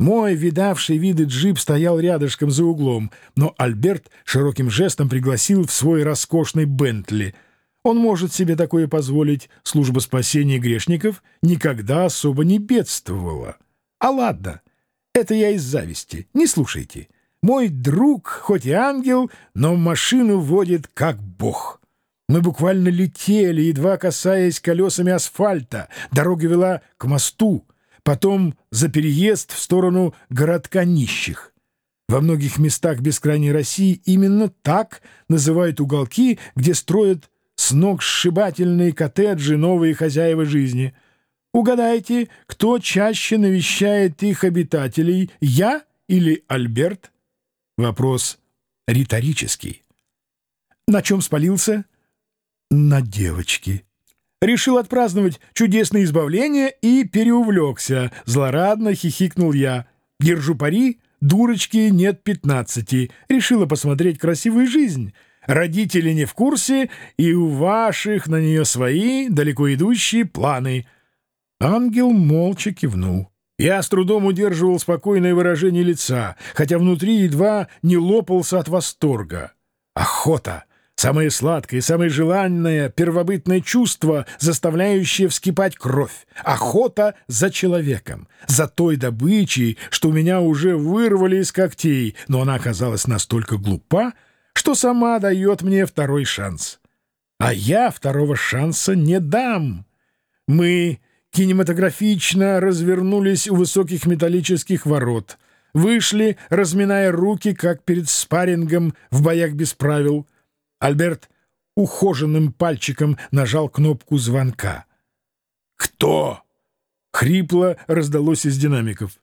Мой видавший виды джип стоял рядышком за углом, но Альберт широким жестом пригласил в свой роскошный Бентли. Он может себе такое позволить. Служба спасения грешников никогда особо не бедствовала. А ладно, это я из зависти. Не слушайте. Мой друг, хоть и ангел, но машину водит как бог. Мы буквально летели, едва касаясь колесами асфальта. Дорога вела к мосту потом за переезд в сторону городка нищих. Во многих местах бескрайней России именно так называют уголки, где строят с ног сшибательные коттеджи новые хозяева жизни. Угадайте, кто чаще навещает их обитателей, я или Альберт? Вопрос риторический. На чем спалился? На девочке решил отпраздновать чудесное избавление и переувлекся. Злорадно хихикнул я. Держу пари, дурочки нет пятнадцати. Решила посмотреть красивую жизнь. Родители не в курсе, и у ваших на нее свои далеко идущие планы. Ангел молча кивнул. Я с трудом удерживал спокойное выражение лица, хотя внутри едва не лопался от восторга. Охота! Самое сладкое, самое желанное первобытное чувство, заставляющее вскипать кровь. Охота за человеком, за той добычей, что у меня уже вырвали из когтей, но она оказалась настолько глупа, что сама дает мне второй шанс. А я второго шанса не дам. Мы кинематографично развернулись у высоких металлических ворот, вышли, разминая руки, как перед спаррингом в боях без правил — Альберт ухоженным пальчиком нажал кнопку звонка. «Кто?» — хрипло раздалось из динамиков.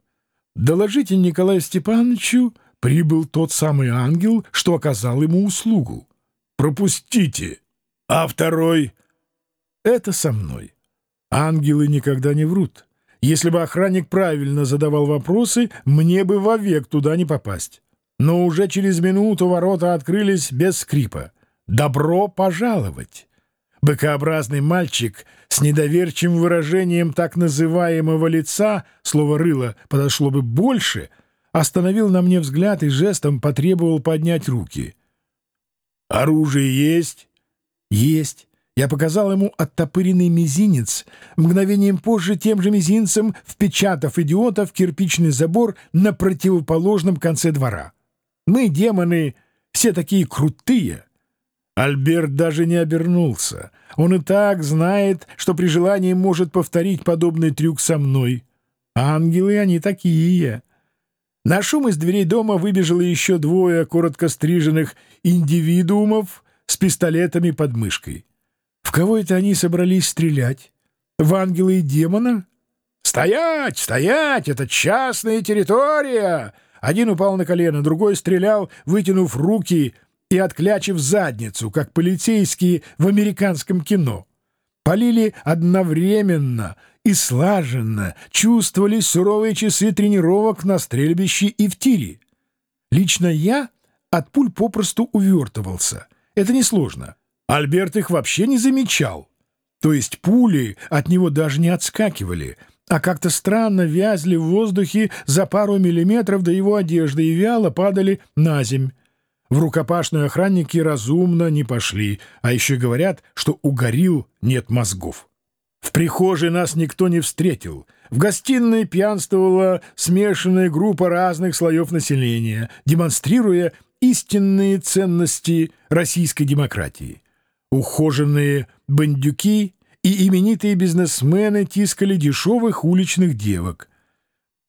«Доложите Николаю Степановичу, прибыл тот самый ангел, что оказал ему услугу. Пропустите. А второй?» «Это со мной. Ангелы никогда не врут. Если бы охранник правильно задавал вопросы, мне бы вовек туда не попасть. Но уже через минуту ворота открылись без скрипа. «Добро пожаловать!» Быкообразный мальчик с недоверчивым выражением так называемого лица, слово «рыло» подошло бы больше, остановил на мне взгляд и жестом потребовал поднять руки. «Оружие есть?» «Есть». Я показал ему оттопыренный мизинец, мгновением позже тем же мизинцем впечатав идиота в кирпичный забор на противоположном конце двора. Мы, демоны, все такие крутые, Альберт даже не обернулся. Он и так знает, что при желании может повторить подобный трюк со мной. Ангелы они такие. На шум из дверей дома выбежало еще двое коротко стриженных индивидуумов с пистолетами под мышкой. В кого это они собрались стрелять? В ангела и демона? «Стоять! Стоять! Это частная территория!» Один упал на колено, другой стрелял, вытянув руки — и отклячив задницу, как полицейские в американском кино. Полили одновременно и слаженно, чувствовали суровые часы тренировок на стрельбище и в тире. Лично я от пуль попросту увертывался. Это несложно. Альберт их вообще не замечал. То есть пули от него даже не отскакивали, а как-то странно вязли в воздухе за пару миллиметров до его одежды и вяло падали на земь. В рукопашную охранники разумно не пошли, а еще говорят, что у горил нет мозгов. В прихожей нас никто не встретил. В гостиной пьянствовала смешанная группа разных слоев населения, демонстрируя истинные ценности российской демократии. Ухоженные бандюки и именитые бизнесмены тискали дешевых уличных девок.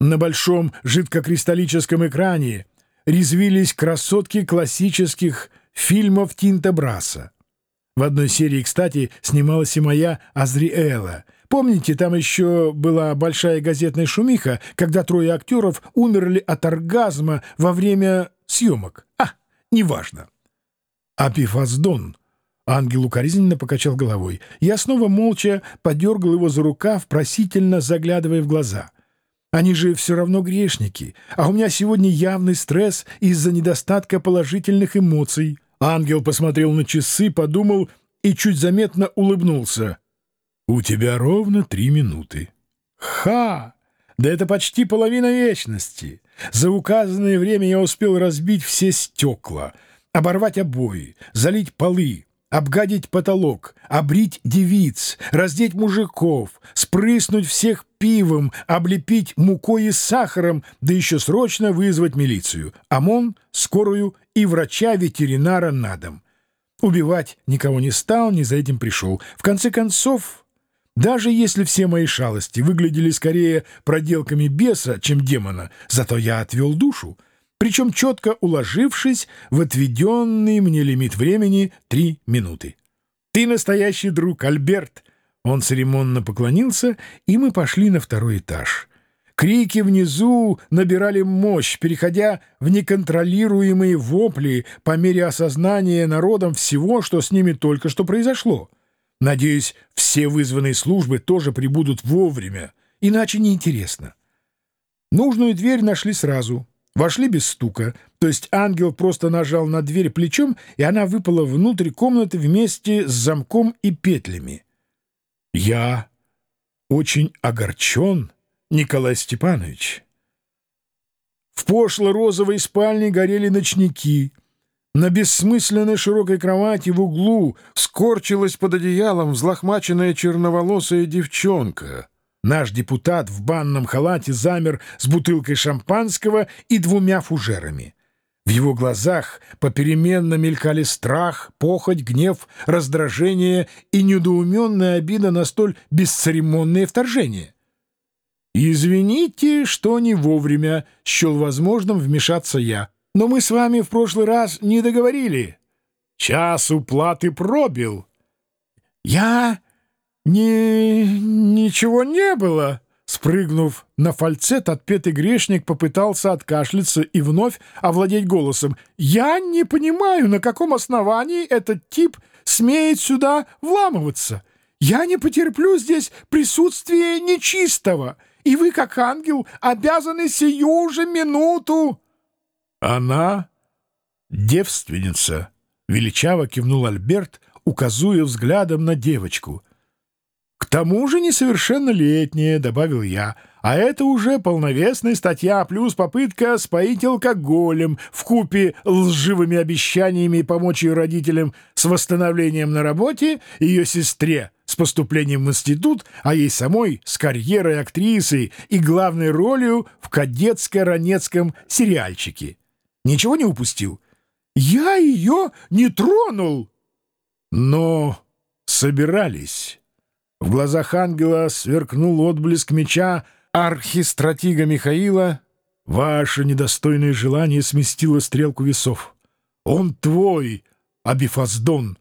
На большом жидкокристаллическом экране резвились красотки классических фильмов Тинта Браса. В одной серии, кстати, снималась и моя Азриэла. Помните, там еще была большая газетная шумиха, когда трое актеров умерли от оргазма во время съемок? А, неважно. Апифаздон. Ангел укоризненно покачал головой. Я снова молча подергал его за рукав, просительно заглядывая в глаза — они же все равно грешники, а у меня сегодня явный стресс из-за недостатка положительных эмоций. Ангел посмотрел на часы, подумал и чуть заметно улыбнулся. «У тебя ровно три минуты». «Ха! Да это почти половина вечности. За указанное время я успел разбить все стекла, оборвать обои, залить полы, обгадить потолок, обрить девиц, раздеть мужиков, спрыснуть всех пивом, облепить мукой и сахаром, да еще срочно вызвать милицию, ОМОН, скорую и врача-ветеринара на дом. Убивать никого не стал, не за этим пришел. В конце концов, даже если все мои шалости выглядели скорее проделками беса, чем демона, зато я отвел душу, причем четко уложившись в отведенный мне лимит времени три минуты. «Ты настоящий друг, Альберт!» Он церемонно поклонился, и мы пошли на второй этаж. Крики внизу набирали мощь, переходя в неконтролируемые вопли по мере осознания народом всего, что с ними только что произошло. Надеюсь, все вызванные службы тоже прибудут вовремя, иначе неинтересно. Нужную дверь нашли сразу. Вошли без стука, то есть ангел просто нажал на дверь плечом, и она выпала внутрь комнаты вместе с замком и петлями. Я очень огорчен, Николай Степанович. В пошло-розовой спальне горели ночники. На бессмысленной широкой кровати в углу скорчилась под одеялом взлохмаченная черноволосая девчонка. Наш депутат в банном халате замер с бутылкой шампанского и двумя фужерами. В его глазах попеременно мелькали страх, похоть, гнев, раздражение и недоуменная обида на столь бесцеремонное вторжение. «Извините, что не вовремя счел возможным вмешаться я. Но мы с вами в прошлый раз не договорили. Час уплаты пробил». «Я... не... ничего не было». Спрыгнув на фальцет, отпетый грешник попытался откашляться и вновь овладеть голосом. «Я не понимаю, на каком основании этот тип смеет сюда вламываться. Я не потерплю здесь присутствие нечистого и вы, как ангел, обязаны сию же минуту. — Она девственница, — величаво кивнул Альберт, указуя взглядом на девочку. — К тому же несовершеннолетняя, — добавил я, — а это уже полновесная статья плюс попытка споить алкоголем в купе лживыми обещаниями помочь ее родителям с восстановлением на работе, ее сестре — с поступлением в институт, а ей самой с карьерой актрисы и главной ролью в кадетско-ранецком сериальчике. Ничего не упустил? Я ее не тронул! Но собирались. В глазах ангела сверкнул отблеск меча архистратига Михаила. Ваше недостойное желание сместило стрелку весов. Он твой, Абифаздон.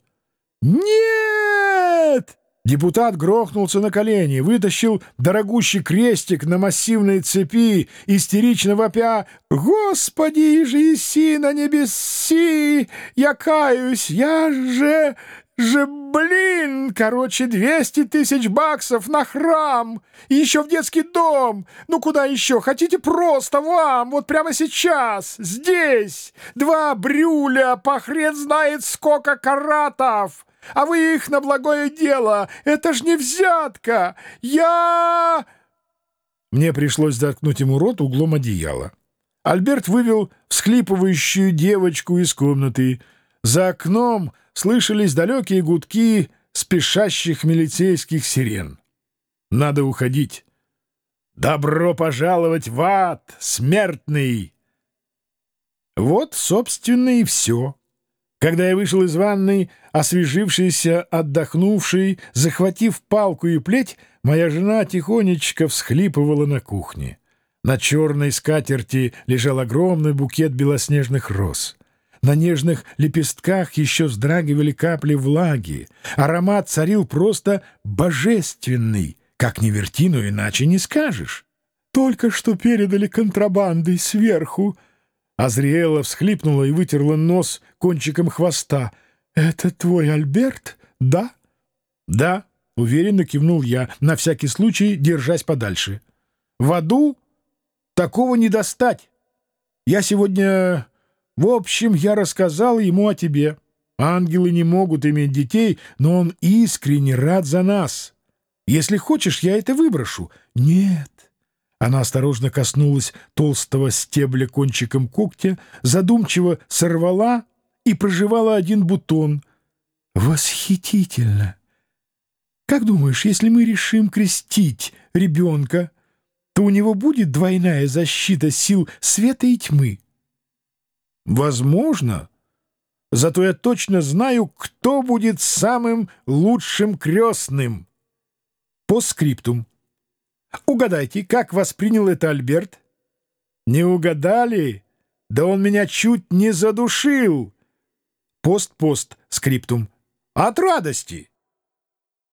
Нет! Депутат грохнулся на колени, вытащил дорогущий крестик на массивной цепи, истерично вопя «Господи, же иси на небеси! Я каюсь, я же же, блин, короче, 200 тысяч баксов на храм и еще в детский дом. Ну куда еще? Хотите просто вам, вот прямо сейчас, здесь, два брюля, по хрен знает сколько каратов» а вы их на благое дело. Это ж не взятка. Я...» Мне пришлось заткнуть ему рот углом одеяла. Альберт вывел всхлипывающую девочку из комнаты. За окном слышались далекие гудки спешащих милицейских сирен. «Надо уходить». «Добро пожаловать в ад, смертный!» Вот, собственно, и все. Когда я вышел из ванной, освежившийся, отдохнувший, захватив палку и плеть, моя жена тихонечко всхлипывала на кухне. На черной скатерти лежал огромный букет белоснежных роз. На нежных лепестках еще вздрагивали капли влаги. Аромат царил просто божественный, как ни верти, но иначе не скажешь. Только что передали контрабандой сверху, Азриэла всхлипнула и вытерла нос кончиком хвоста. «Это твой Альберт, да?» «Да», — уверенно кивнул я, на всякий случай держась подальше. «В аду такого не достать. Я сегодня... В общем, я рассказал ему о тебе. Ангелы не могут иметь детей, но он искренне рад за нас. Если хочешь, я это выброшу». «Нет, Она осторожно коснулась толстого стебля кончиком когтя, задумчиво сорвала и проживала один бутон. «Восхитительно! Как думаешь, если мы решим крестить ребенка, то у него будет двойная защита сил света и тьмы?» «Возможно. Зато я точно знаю, кто будет самым лучшим крестным». По скриптум. Угадайте, как воспринял это Альберт? Не угадали? Да он меня чуть не задушил. Пост-пост, скриптум. От радости.